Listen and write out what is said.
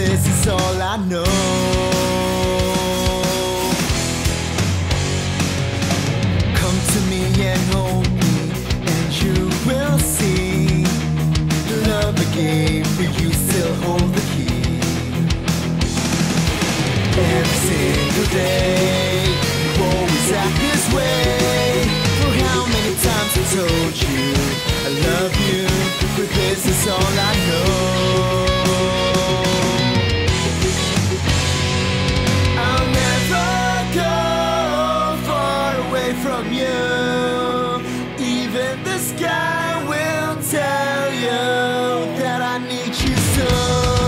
this is all I know. from you. Even the sky will tell you that I need you so.